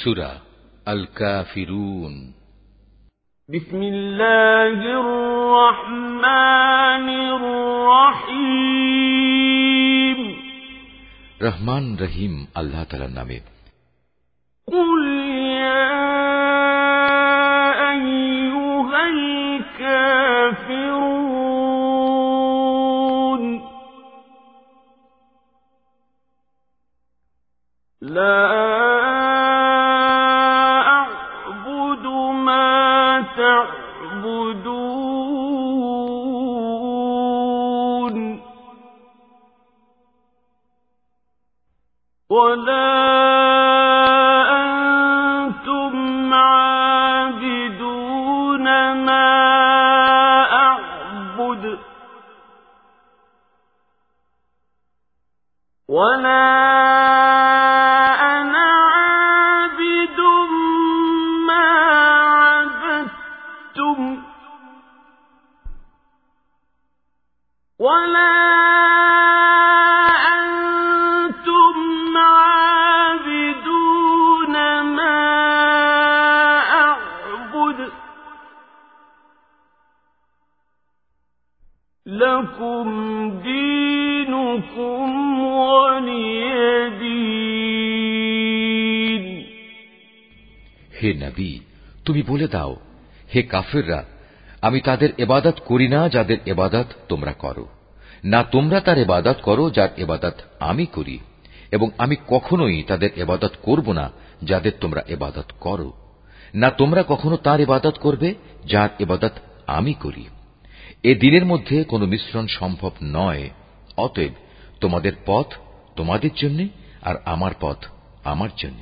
সুরা আল কাফিরুন بسم الله الرحمن الرحيم রহমান রহিম আল্লাহ তালার নামে قل يا أيها الكافرون لا ولا أنتم عابدون ما أعبد ولا لكم دينكم ولي دين হে নবী তুমি বলে দাও হে কাফেররা, আমি তাদের এবাদত করি না যাদের এবাদত তোমরা করো। না তোমরা তার এবাদত করো যার এবাদত আমি করি, এবং আমি কখনোই তাদের এবাদত করব না যাদের তোমরা এবাদত করো। না তোমরা কখনো তার এবাদত করবে যার এবাদত আমি করি। এ দিনের মধ্যে কোনো মিশ্রণ সম্ভব নয়, অতএব তোমাদের পথ তোমাদের জন্য আর আমার পথ আমার জন্য।